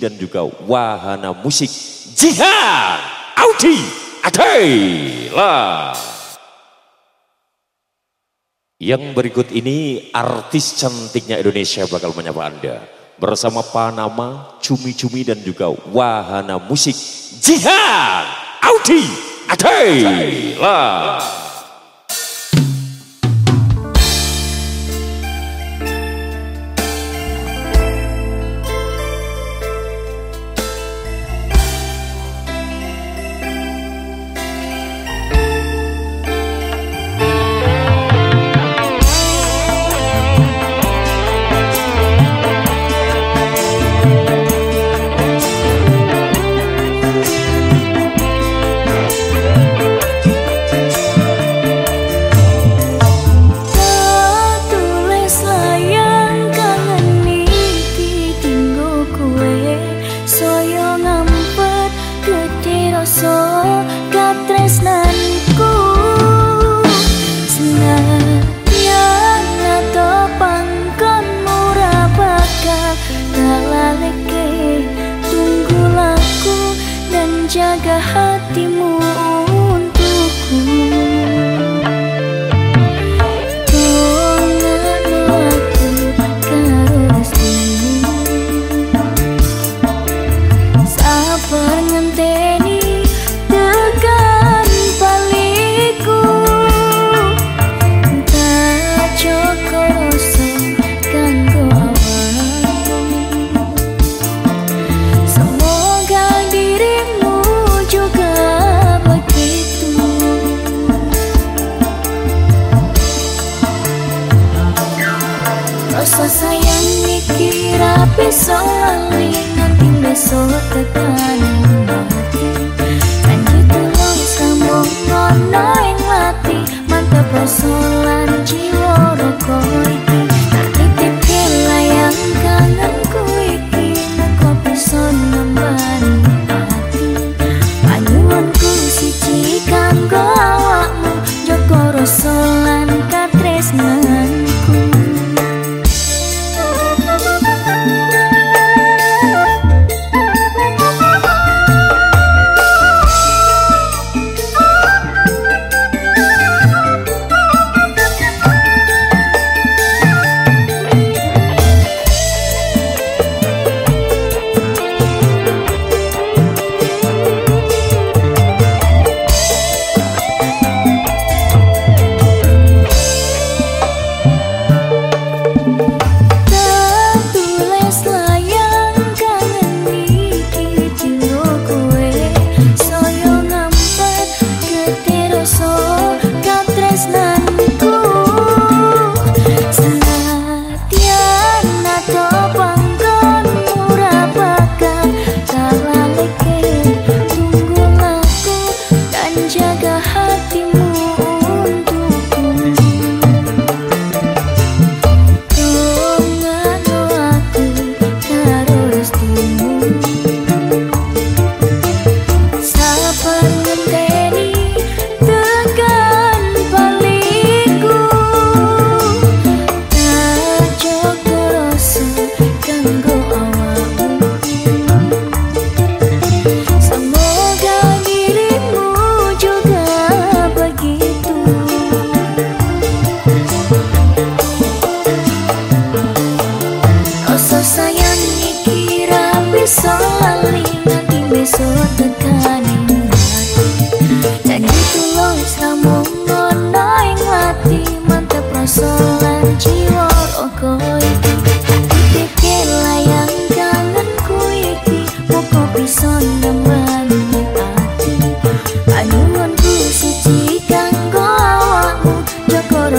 dan juga wahana musik Jihan Audi Adela. Yang berikut ini artis cantiknya Indonesia bakal menyapa Anda. Bersama Panama, Cumi-Cumi dan juga wahana musik Jihan Audi Adela. jaga besok lali nanti besok tekan rumah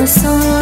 So.